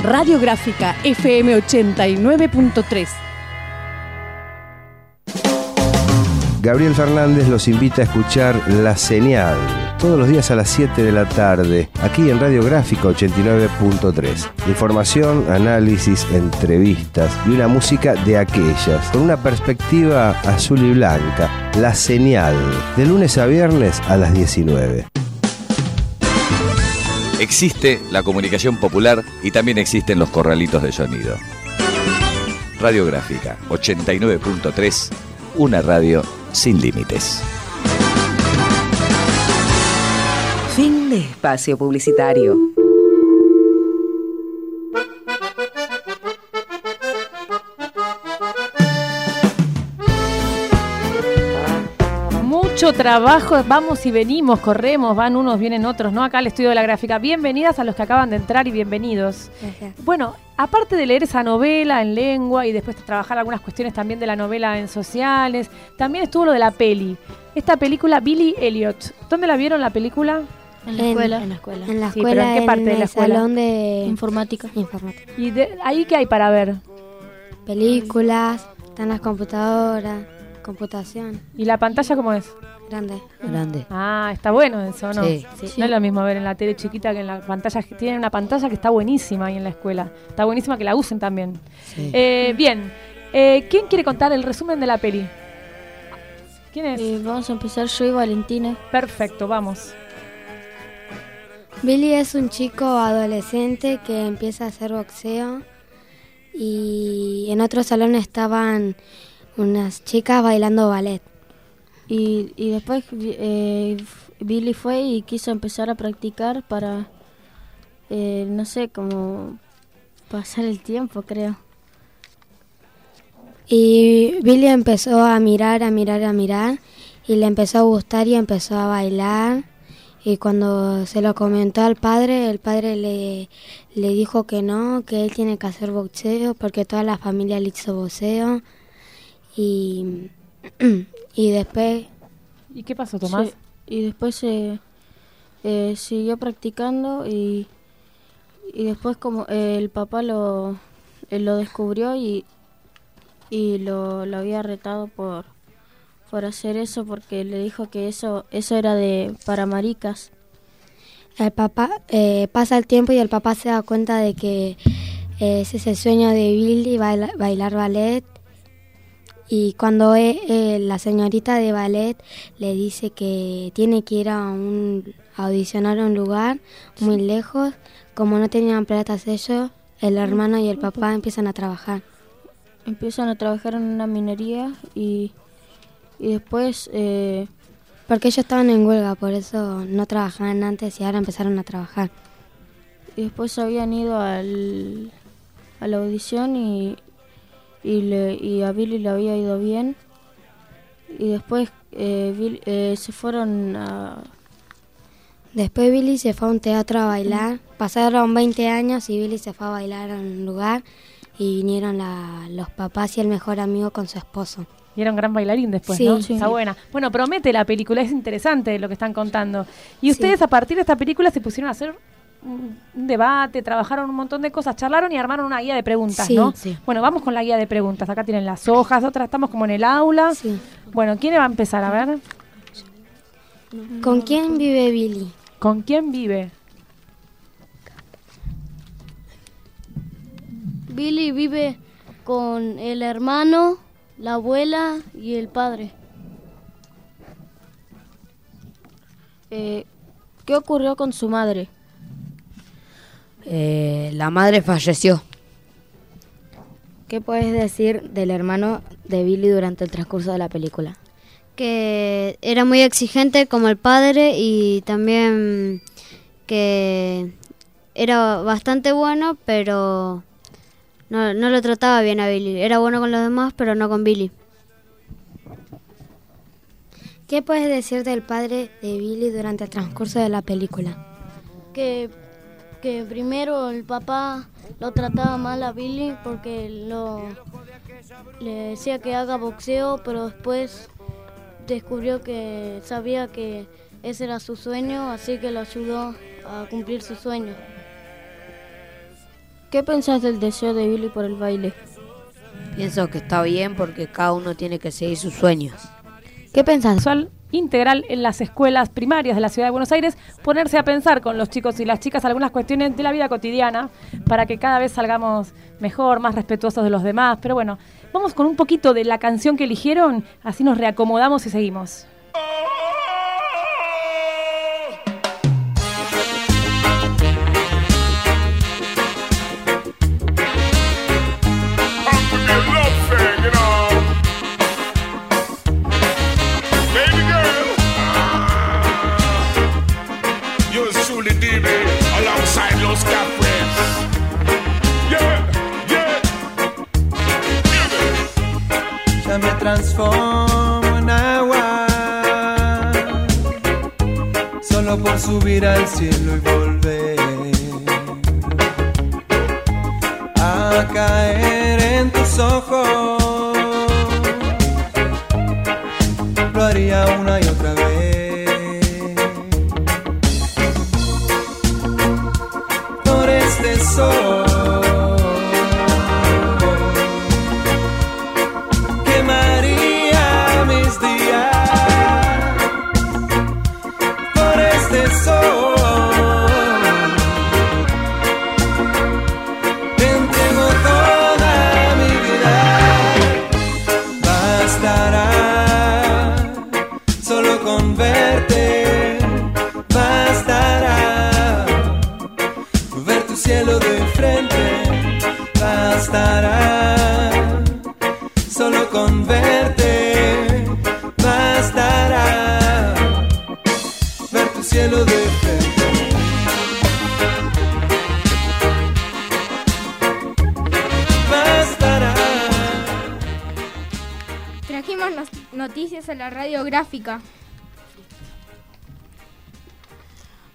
Radiográfica FM 89.3. Gabriel Fernández los invita a escuchar La Señal todos los días a las 7 de la tarde, aquí en Radiográfica 89.3. Información, análisis, entrevistas y una música de aquellas, con una perspectiva azul y blanca. La Señal, de lunes a viernes a las 19. Existe la comunicación popular y también existen los corralitos de sonido. Radiográfica 89.3, una radio sin límites. De espacio publicitario. Mucho trabajo, vamos y venimos, corremos, van unos, vienen otros, ¿no? Acá al estudio de la gráfica. Bienvenidas a los que acaban de entrar y bienvenidos. Bueno, aparte de leer esa novela en lengua y después trabajar algunas cuestiones también de la novela en sociales, también estuvo lo de la peli. Esta película, Billy Elliot. ¿Dónde la vieron la película? En la escuela. En la escuela. En la Sí, pero ¿en qué parte de la el escuela? salón de Informática. informática. ¿Y de, ahí qué hay para ver? Películas, están las computadoras, computación. ¿Y la pantalla cómo es? Grande. Grande. Ah, está bueno eso, ¿no? Sí. No es lo mismo ver en la tele chiquita que en la pantalla. Tienen una pantalla que está buenísima ahí en la escuela. Está buenísima que la usen también. Sí. Eh, bien, eh, ¿quién quiere contar el resumen de la peli? ¿Quién es? Eh, vamos a empezar yo y Valentina. Perfecto, vamos. Billy es un chico adolescente que empieza a hacer boxeo y en otro salón estaban unas chicas bailando ballet. Y, y después eh, Billy fue y quiso empezar a practicar para, eh, no sé, como pasar el tiempo, creo. Y Billy empezó a mirar, a mirar, a mirar y le empezó a gustar y empezó a bailar. Y cuando se lo comentó al padre, el padre le, le dijo que no, que él tiene que hacer boxeo porque toda la familia le hizo boxeo. Y, y después ¿Y qué pasó, Tomás? Sí, Y después eh, eh, siguió practicando y, y después como el papá lo, eh, lo descubrió y, y lo, lo había retado por, por hacer eso porque le dijo que eso eso era de para maricas. El papá eh, pasa el tiempo y el papá se da cuenta de que eh, ese es el sueño de Billy, baila- bailar ballet. Y cuando eh, eh, la señorita de ballet le dice que tiene que ir a, un, a audicionar a un lugar muy lejos, como no tenían plata ellos, el hermano y el papá empiezan a trabajar. Empiezan a trabajar en una minería y, y después eh, Porque ellos estaban en huelga, por eso no trabajaban antes y ahora empezaron a trabajar. y después habían ido al, a la audición y, y, le, y a Billy le había ido bien y después eh, eh, se fueron a Después Billy se fue a un teatro a bailar. Pasaron 20 años y Billy se fue a bailar a un lugar y vinieron la- los papás y el mejor amigo con su esposo. Y era un gran bailarín después, Sí. ¿no? Sí. Está buena. Bueno, promete la película, es interesante lo que están contando. Y ustedes a partir de esta película se pusieron a hacer un debate, trabajaron un montón de cosas, charlaron y armaron una guía de preguntas, Sí. ¿no? Sí. Bueno, vamos con la guía de preguntas. Acá tienen las hojas, otras estamos como en el aula. Bueno, ¿quién va a empezar? A ver. ¿Con quién vive Billy? ¿Con quién vive? Billy vive con el hermano, la abuela y el padre. Eh, ¿Qué ocurrió con su madre? Eh, la madre falleció. ¿Qué puedes decir del hermano de Billy durante el transcurso de la película? que era muy exigente como el padre y también que era bastante bueno, pero no, no lo trataba bien a Billy. Era bueno con los demás, pero no con Billy. ¿Qué puedes decir del padre de Billy durante el transcurso de la película? Que, que primero el papá lo trataba mal a Billy porque lo, le decía que haga boxeo, pero después descubrió que sabía que ese era su sueño, así que lo ayudó a cumplir su sueño. ¿Qué pensás del deseo de Billy por el baile? Pienso que está bien porque cada uno tiene que seguir sus sueños. ¿Qué pensás? Integral en las escuelas primarias de la ciudad de Buenos Aires, ponerse a pensar con los chicos y las chicas algunas cuestiones de la vida cotidiana para que cada vez salgamos mejor, más respetuosos de los demás. Pero bueno, vamos con un poquito de la canción que eligieron, así nos reacomodamos y seguimos.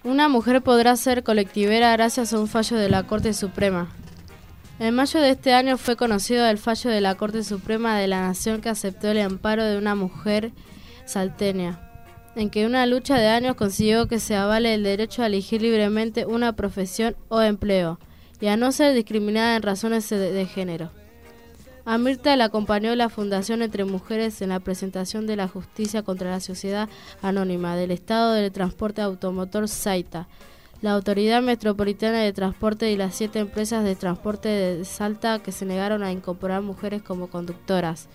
Una mujer podrá ser colectivera gracias a un fallo de la Corte Suprema. En mayo de este año fue conocido el fallo de la Corte Suprema de la Nación que aceptó el amparo de una mujer salteña, en que una lucha de años consiguió que se avale el derecho a elegir libremente una profesión o empleo y a no ser discriminada en razones de, de género. A Mirta la acompañó la Fundación Entre Mujeres en la presentación de la Justicia contra la Sociedad Anónima del Estado del Transporte Automotor SAITA, la Autoridad Metropolitana de Transporte y las siete empresas de transporte de Salta que se negaron a incorporar mujeres como conductoras.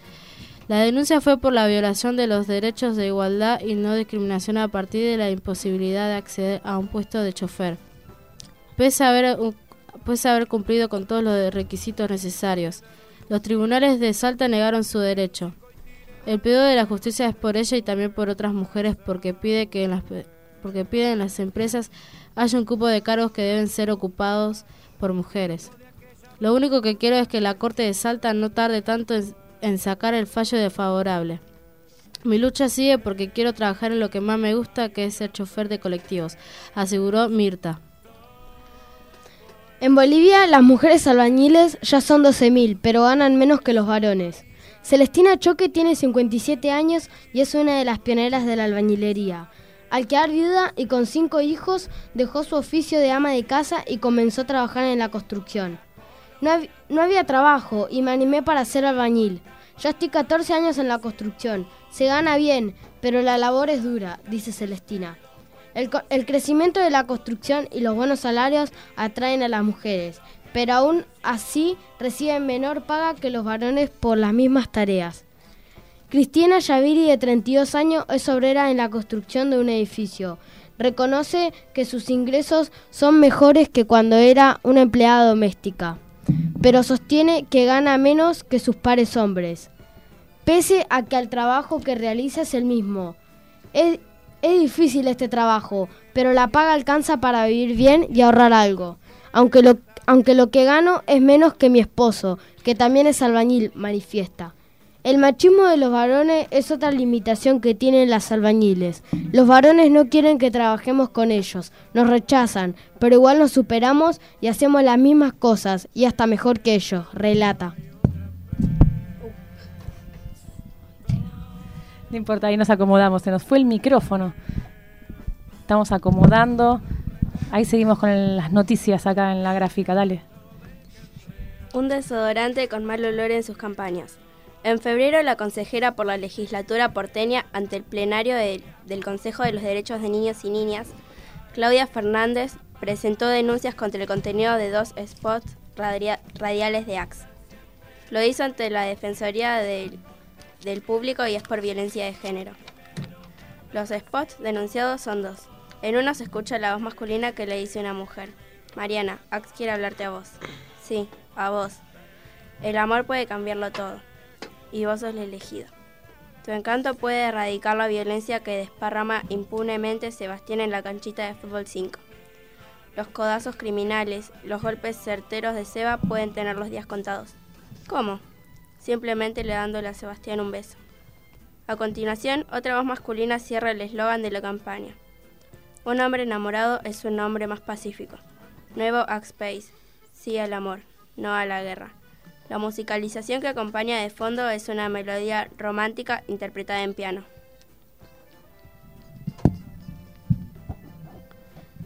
La denuncia fue por la violación de los derechos de igualdad y no discriminación a partir de la imposibilidad de acceder a un puesto de chofer. Pese a haber, pese a haber cumplido con todos los requisitos necesarios, los tribunales de Salta negaron su derecho. El pedido de la justicia es por ella y también por otras mujeres porque pide que en las porque piden en las empresas haya un cupo de cargos que deben ser ocupados por mujeres. Lo único que quiero es que la Corte de Salta no tarde tanto en, en sacar el fallo desfavorable. Mi lucha sigue porque quiero trabajar en lo que más me gusta, que es ser chofer de colectivos, aseguró Mirta. En Bolivia, las mujeres albañiles ya son 12.000, pero ganan menos que los varones. Celestina Choque tiene 57 años y es una de las pioneras de la albañilería. Al quedar viuda y con cinco hijos, dejó su oficio de ama de casa y comenzó a trabajar en la construcción. No, hab- no había trabajo y me animé para ser albañil. Ya estoy 14 años en la construcción. Se gana bien, pero la labor es dura, dice Celestina. El, crecimiento de la construcción y los buenos salarios atraen a las mujeres, pero aún así reciben menor paga que los varones por las mismas tareas. Cristina Yaviri, de 32 años, es obrera en la construcción de un edificio. Reconoce que sus ingresos son mejores que cuando era una empleada doméstica, pero sostiene que gana menos que sus pares hombres, pese a que el trabajo que realiza es el mismo. Es, es difícil este trabajo, pero la paga alcanza para vivir bien y ahorrar algo, aunque lo, aunque lo que gano es menos que mi esposo, que también es albañil, manifiesta. El machismo de los varones es otra limitación que tienen las albañiles. Los varones no quieren que trabajemos con ellos, nos rechazan, pero igual nos superamos y hacemos las mismas cosas y hasta mejor que ellos, relata. No importa, ahí nos acomodamos. Se nos fue el micrófono. Estamos acomodando. Ahí seguimos con las noticias acá en la gráfica. Dale. Un desodorante con mal olor en sus campañas. En febrero, la consejera por la legislatura porteña ante el plenario de- del Consejo de los Derechos de Niños y Niñas, Claudia Fernández presentó denuncias contra el contenido de dos spots radia- radiales de AXE. Lo hizo ante la Defensoría del, del Público y es por violencia de género. Los spots denunciados son dos. En uno se escucha la voz masculina que le dice una mujer. Mariana, Axe quiere hablarte a vos. Sí, a vos. El amor puede cambiarlo todo. Y vos sos el elegido. Tu encanto puede erradicar la violencia que desparrama impunemente Sebastián en la canchita de fútbol 5. Los codazos criminales, los golpes certeros de Seba pueden tener los días contados. ¿Cómo? Simplemente le dándole a Sebastián un beso. A continuación, otra voz masculina cierra el eslogan de la campaña. Un hombre enamorado es un hombre más pacífico. Nuevo Axpace. Sí al amor, no a la guerra. La musicalización que acompaña de fondo es una melodía romántica interpretada en piano.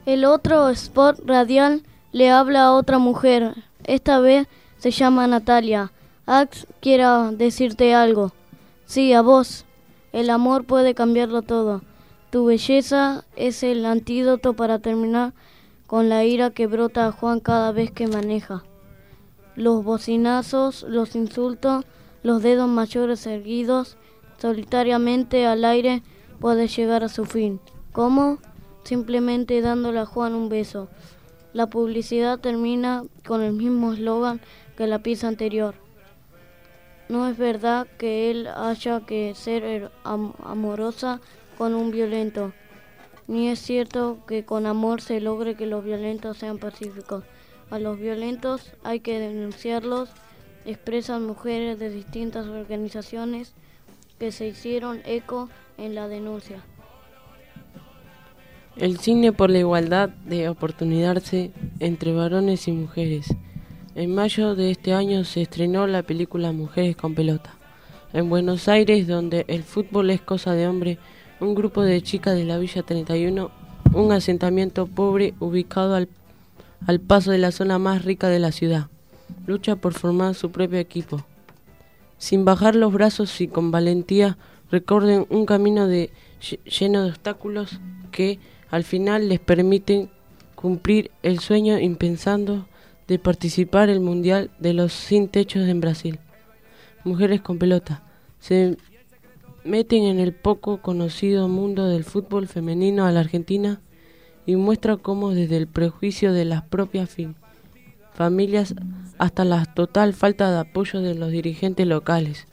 El otro spot radial le habla a otra mujer. Esta vez se llama Natalia. Ax quiera decirte algo. Sí, a vos. El amor puede cambiarlo todo. Tu belleza es el antídoto para terminar con la ira que brota a Juan cada vez que maneja. Los bocinazos, los insultos, los dedos mayores erguidos solitariamente al aire puede llegar a su fin. ¿Cómo? Simplemente dándole a Juan un beso. La publicidad termina con el mismo eslogan que la pieza anterior. No es verdad que él haya que ser er- am- amorosa con un violento, ni es cierto que con amor se logre que los violentos sean pacíficos. A los violentos hay que denunciarlos, expresan mujeres de distintas organizaciones que se hicieron eco en la denuncia. El cine por la igualdad de oportunidades entre varones y mujeres. En mayo de este año se estrenó la película Mujeres con pelota. En Buenos Aires, donde el fútbol es cosa de hombre, un grupo de chicas de la Villa 31, un asentamiento pobre ubicado al, al paso de la zona más rica de la ciudad, lucha por formar su propio equipo. Sin bajar los brazos y con valentía recorren un camino de, lle- lleno de obstáculos que al final les permiten cumplir el sueño impensando de participar el Mundial de los Sin Techos en Brasil. Mujeres con pelota. Se meten en el poco conocido mundo del fútbol femenino a la Argentina y muestra cómo desde el prejuicio de las propias familias hasta la total falta de apoyo de los dirigentes locales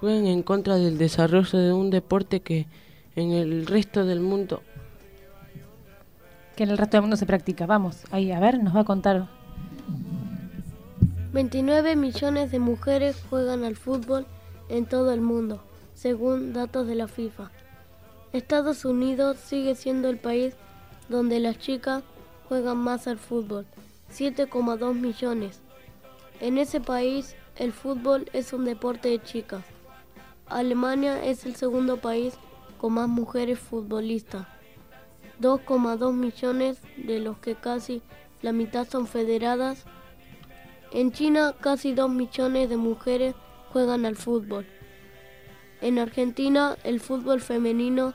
juegan en contra del desarrollo de un deporte que en el resto del mundo Que en el resto del mundo se practica. Vamos, ahí, a ver, nos va a contar. 29 millones de mujeres juegan al fútbol en todo el mundo, según datos de la FIFA. Estados Unidos sigue siendo el país donde las chicas juegan más al fútbol, 7,2 millones. En ese país el fútbol es un deporte de chicas. Alemania es el segundo país con más mujeres futbolistas, 2,2 millones de los que casi la mitad son federadas en China casi 2 millones de mujeres juegan al fútbol. En Argentina el fútbol femenino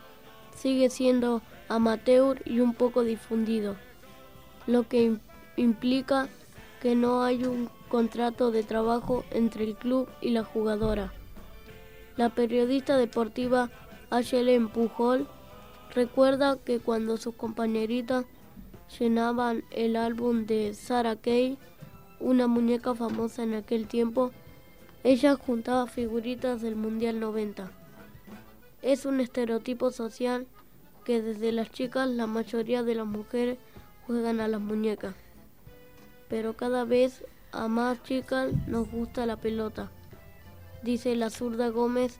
sigue siendo amateur y un poco difundido, lo que im- implica que no hay un contrato de trabajo entre el club y la jugadora. La periodista deportiva Ayelen Pujol recuerda que cuando sus compañeritas llenaban el álbum de Sarah Kay, una muñeca famosa en aquel tiempo, ella juntaba figuritas del Mundial 90. Es un estereotipo social que desde las chicas la mayoría de las mujeres juegan a las muñecas. Pero cada vez a más chicas nos gusta la pelota, dice la zurda Gómez,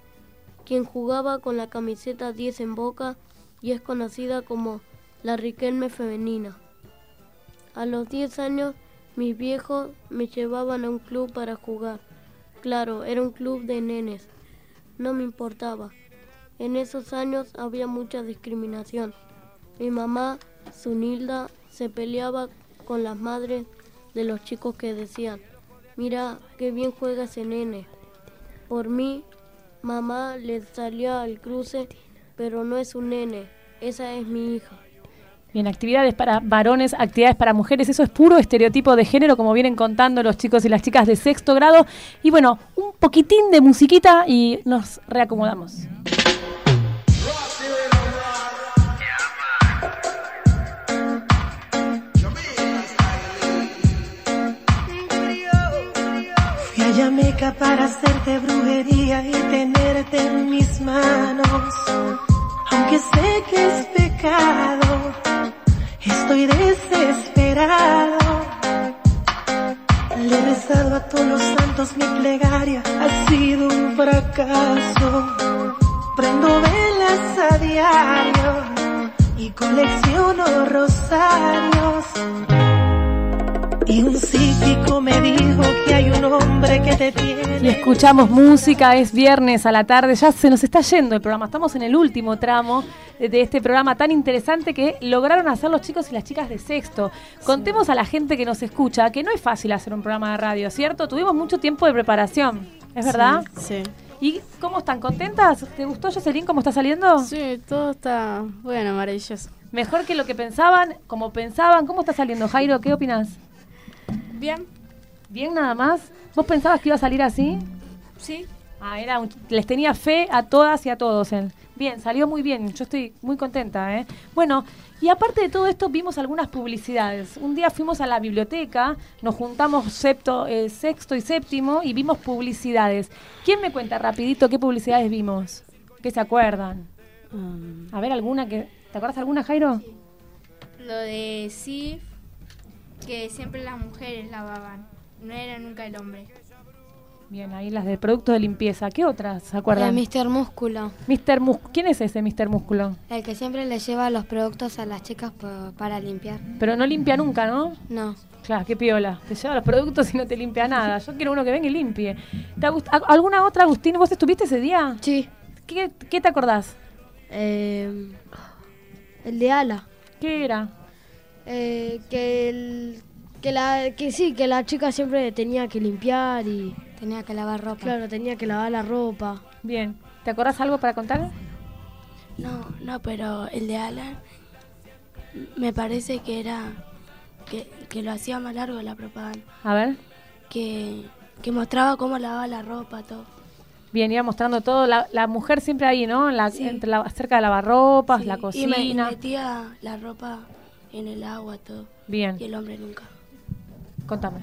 quien jugaba con la camiseta 10 en boca y es conocida como la Riquelme femenina. A los 10 años mis viejos me llevaban a un club para jugar. Claro, era un club de nenes. No me importaba. En esos años había mucha discriminación. Mi mamá, Sunilda, se peleaba con las madres de los chicos que decían, mira, qué bien juega ese nene. Por mí, mamá le salía al cruce, pero no es un nene, esa es mi hija. Bien, actividades para varones, actividades para mujeres, eso es puro estereotipo de género, como vienen contando los chicos y las chicas de sexto grado. Y bueno, un poquitín de musiquita y nos reacomodamos. Fui a Yameca para hacerte brujería y tenerte en mis manos. Aunque sé que es pecado, estoy desesperado. Le rezado a todos los santos, mi plegaria ha sido un fracaso. Prendo velas a diario y colecciono rosarios. Y un psíquico me dijo que hay un hombre que te tiene. Y escuchamos música, es viernes a la tarde, ya se nos está yendo el programa, estamos en el último tramo de este programa tan interesante que lograron hacer los chicos y las chicas de sexto. Contemos a la gente que nos escucha que no es fácil hacer un programa de radio, ¿cierto? Tuvimos mucho tiempo de preparación, ¿es verdad? Sí. ¿Y cómo están? ¿Contentas? ¿Te gustó, Jocelyn, cómo está saliendo? Sí, todo está bueno, maravilloso. Mejor que lo que pensaban, como pensaban. ¿Cómo está saliendo, Jairo? ¿Qué opinas? Bien. ¿Bien nada más? ¿Vos pensabas que iba a salir así? Sí. Ah, era un- les tenía fe a todas y a todos. él. Bien, salió muy bien. Yo estoy muy contenta. ¿eh? Bueno, y aparte de todo esto, vimos algunas publicidades. Un día fuimos a la biblioteca, nos juntamos septo, eh, sexto y séptimo y vimos publicidades. ¿Quién me cuenta rapidito qué publicidades vimos? ¿Qué se acuerdan? A ver, alguna que... ¿Te acuerdas alguna, Jairo? Lo de SIF, que siempre las mujeres lavaban, no era nunca el hombre. Bien, ahí las de productos de limpieza. ¿Qué otras se acuerdan? Mr. Músculo. Mr. Mus- ¿Quién es ese Mr. Músculo? El que siempre le lleva los productos a las chicas para limpiar. Pero no limpia nunca, ¿no? No. Claro, qué piola. Te lleva los productos y no te limpia nada. Yo quiero uno que venga y limpie. ¿Te ¿Alguna otra, Agustín? ¿Vos estuviste ese día? Sí. ¿Qué, qué te acordás? Eh, el de Ala. ¿Qué era? Eh, que, el- que, la, que sí, que la chica siempre tenía que limpiar y... Tenía que lavar ropa. Claro, tenía que lavar la ropa. Bien. ¿Te acordás algo para contar? No, no, pero el de Alan me parece que era que, que lo hacía más largo la propaganda, A ver. que, que mostraba cómo lavaba la ropa, todo. Bien, iba mostrando todo. La, la mujer siempre ahí, ¿no? La, entre la, cerca de lavarropas, la Y me- y cocina. metía la ropa en el agua, todo. Bien. Y el hombre nunca. Contame.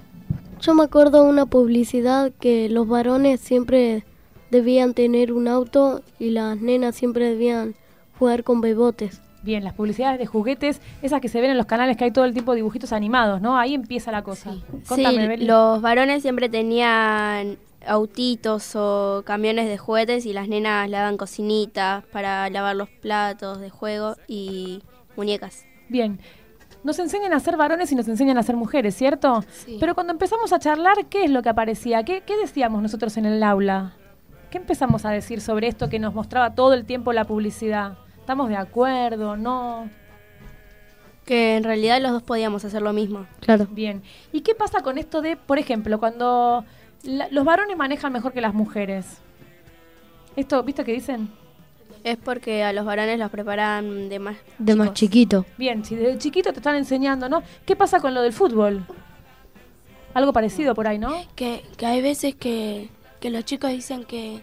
Yo me acuerdo de una publicidad que los varones siempre debían tener un auto y las nenas siempre debían jugar con bebotes. Bien, las publicidades de juguetes, esas que se ven en los canales que hay todo el tiempo dibujitos animados, ¿no? Ahí empieza la cosa. Contame, sí, Beli. los varones siempre tenían autitos o camiones de juguetes y las nenas lavan cocinitas para lavar los platos de juego y muñecas. Bien. Nos enseñan a ser varones y nos enseñan a ser mujeres, ¿cierto? Sí. Pero cuando empezamos a charlar, ¿qué es lo que aparecía? ¿Qué, qué decíamos nosotros en el aula? ¿Qué empezamos a decir sobre esto que nos mostraba todo el tiempo la publicidad? ¿Estamos de acuerdo? ¿No? Que en realidad los dos podíamos hacer lo mismo. Claro. Bien. ¿Y qué pasa con esto de, por ejemplo, cuando la- los varones manejan mejor que las mujeres? Esto, ¿viste qué dicen? Es porque a los varones los preparan de más De más chiquito. Bien, si desde chiquito te están enseñando, ¿no? ¿Qué pasa con lo del fútbol? Algo parecido por ahí, ¿no? Que, que hay veces que, que los chicos dicen que,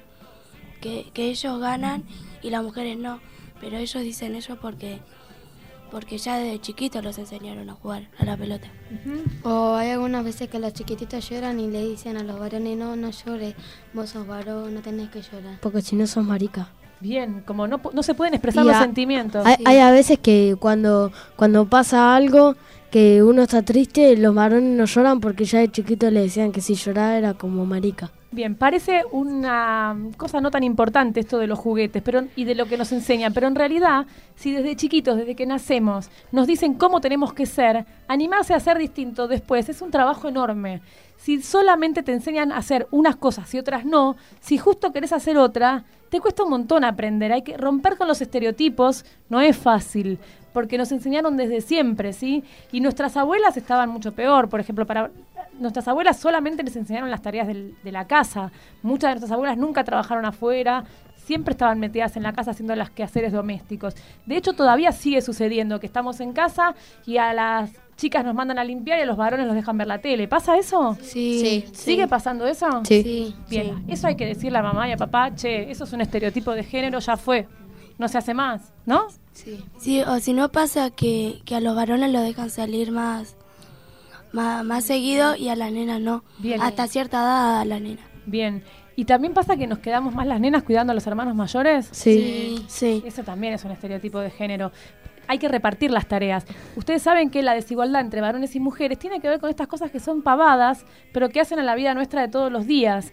que, que ellos ganan y las mujeres no. Pero ellos dicen eso porque, porque ya desde chiquitos los enseñaron a jugar a la pelota. O hay algunas veces que los chiquititos lloran y le dicen a los varones, no, no llores, vos sos varón, no tenés que llorar. Porque si no sos marica. Bien, como no, no se pueden expresar Y los a- sentimientos. Hay, hay a veces que cuando, cuando pasa algo, que uno está triste, los varones no lloran porque ya de chiquito le decían que si lloraba era como marica. Bien, parece una cosa no tan importante esto de los juguetes pero, y de lo que nos enseñan, pero en realidad, si desde chiquitos, desde que nacemos, nos dicen cómo tenemos que ser, animarse a ser distinto después es un trabajo enorme. si solamente te enseñan a hacer unas cosas y otras no, si justo querés hacer otra, te cuesta un montón aprender. Hay que romper con los estereotipos, no es fácil, porque nos enseñaron desde siempre, ¿sí? Y nuestras abuelas estaban mucho peor. Por ejemplo, para nuestras abuelas solamente les enseñaron las tareas de la casa. Muchas de nuestras abuelas nunca trabajaron afuera, siempre estaban metidas en la casa haciendo las quehaceres domésticos. De hecho, todavía sigue sucediendo que estamos en casa y a las chicas nos mandan a limpiar y a los varones los dejan ver la tele. ¿Pasa eso? Sí. ¿Sigue pasando eso? Sí. Sí. Bien, eso hay que decirle a mamá y a papá, che, eso es un estereotipo de género, ya fue. No se hace más, ¿no? Sí. Sí, o si no pasa que, que a los varones los dejan salir más, más, más seguido y a las nenas no. Bien. Hasta cierta edad a la nena. Bien. ¿Y también pasa que nos quedamos más las nenas cuidando a los hermanos mayores? Sí. Sí. Eso también es un estereotipo de género. Hay que repartir las tareas. Ustedes saben que la desigualdad entre varones y mujeres tiene que ver con estas cosas que son pavadas, pero que hacen a la vida nuestra de todos los días.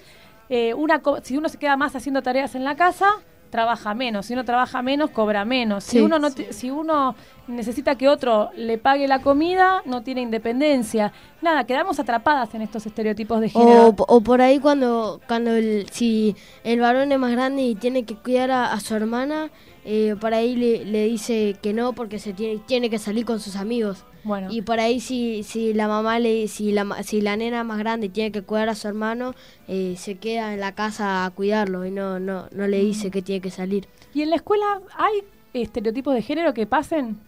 Eh, una co- si uno se queda más haciendo tareas en la casa, trabaja menos. Si uno trabaja menos, cobra menos. Si uno no si uno necesita que otro le pague la comida, no tiene independencia. Nada, quedamos atrapadas en estos estereotipos de género. O, o por ahí cuando, cuando el, si el varón es más grande y tiene que cuidar a, a su hermana, eh, por ahí le, le dice que no porque se tiene, tiene que salir con sus amigos. Bueno. Y por ahí si, si la mamá le, si la, si la nena más grande tiene que cuidar a su hermano, eh, se queda en la casa a cuidarlo y no, no, no le dice que tiene que salir. ¿Y en la escuela hay estereotipos de género que pasen?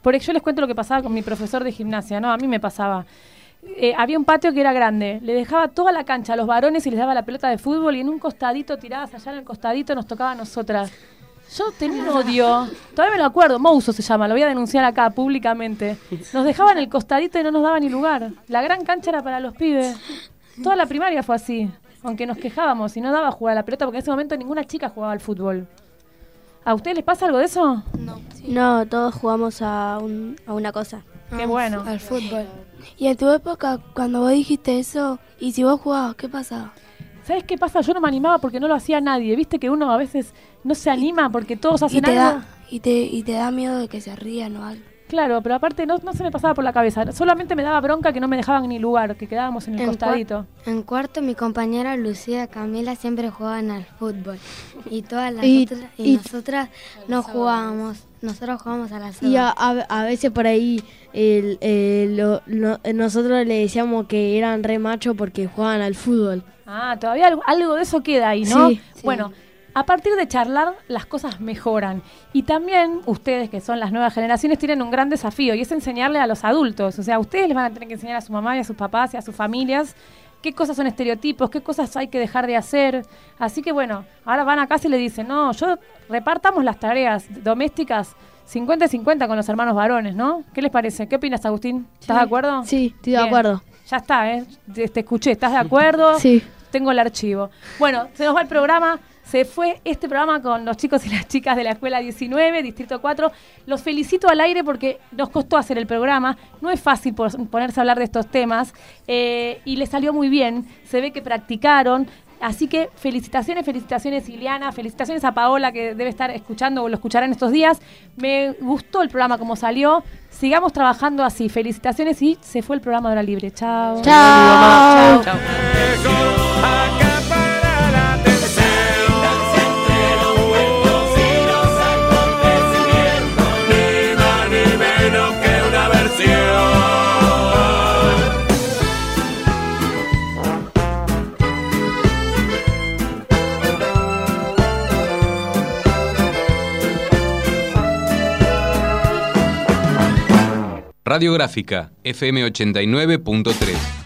Por yo les cuento lo que pasaba con mi profesor de gimnasia, ¿no? A mí me pasaba. Eh, había un patio que era grande, le dejaba toda la cancha a los varones y les daba la pelota de fútbol y en un costadito, tiradas allá en el costadito, nos tocaba a nosotras. Yo tenía un odio, todavía me lo acuerdo, Mouso se llama, lo voy a denunciar acá públicamente. Nos dejaban el costadito y no nos daba ni lugar. La gran cancha era para los pibes. Toda la primaria fue así, aunque nos quejábamos y no daba a jugar a la pelota porque en ese momento ninguna chica jugaba al fútbol. ¿A ustedes les pasa algo de eso? No, todos jugamos a, un- a una cosa. Qué bueno. Al fútbol. Y en tu época, cuando vos dijiste eso, y si vos jugabas, ¿qué pasaba? ¿Sabes qué pasa? Yo no me animaba porque no lo hacía nadie. Viste que uno a veces no se anima porque todos Y hacen te, algo. da, y, te, y te da miedo de que se rían o algo. Claro, pero aparte no, no se me pasaba por la cabeza. Solamente me daba bronca que no me dejaban ni lugar, que quedábamos en el En costadito. En cuarto, mi compañera Lucía Camila siempre jugaban al fútbol. Y todas las Y- otras, y, y- nosotras no jugábamos. Nosotros jugábamos a las Y a, a- a veces por ahí el- el- lo- no- nosotros le decíamos que eran re machos porque jugaban al fútbol. Ah, todavía algo, algo de eso queda ahí, ¿no? Sí. Bueno, a partir de charlar las cosas mejoran. Y también ustedes, que son las nuevas generaciones, tienen un gran desafío y es enseñarle a los adultos. O sea, ustedes les van a tener que enseñar a su mamá y a sus papás y a sus familias qué cosas son estereotipos, qué cosas hay que dejar de hacer. Así que bueno, ahora van a casa y le dicen, no, yo repartamos las tareas domésticas 50 y 50 con los hermanos varones, ¿no? ¿Qué les parece? ¿Qué opinas, Agustín? ¿Estás de acuerdo? Sí, estoy de Bien. acuerdo. Ya está, ¿eh? Te, te escuché, ¿estás de acuerdo? Sí. Tengo el archivo. Bueno, se nos va el programa. Se fue este programa con los chicos y las chicas de la Escuela 19, Distrito 4. Los felicito al aire porque nos costó hacer el programa. No es fácil ponerse a hablar de estos temas eh, y les salió muy bien. Se ve que practicaron. Así que felicitaciones, felicitaciones Ileana, felicitaciones a Paola que debe estar escuchando o lo escucharán estos días. Me gustó el programa como salió. Sigamos trabajando así. Felicitaciones y se fue el programa de Hora Libre. Chao. Chao. Chao. Ni Radiográfica FM 89.3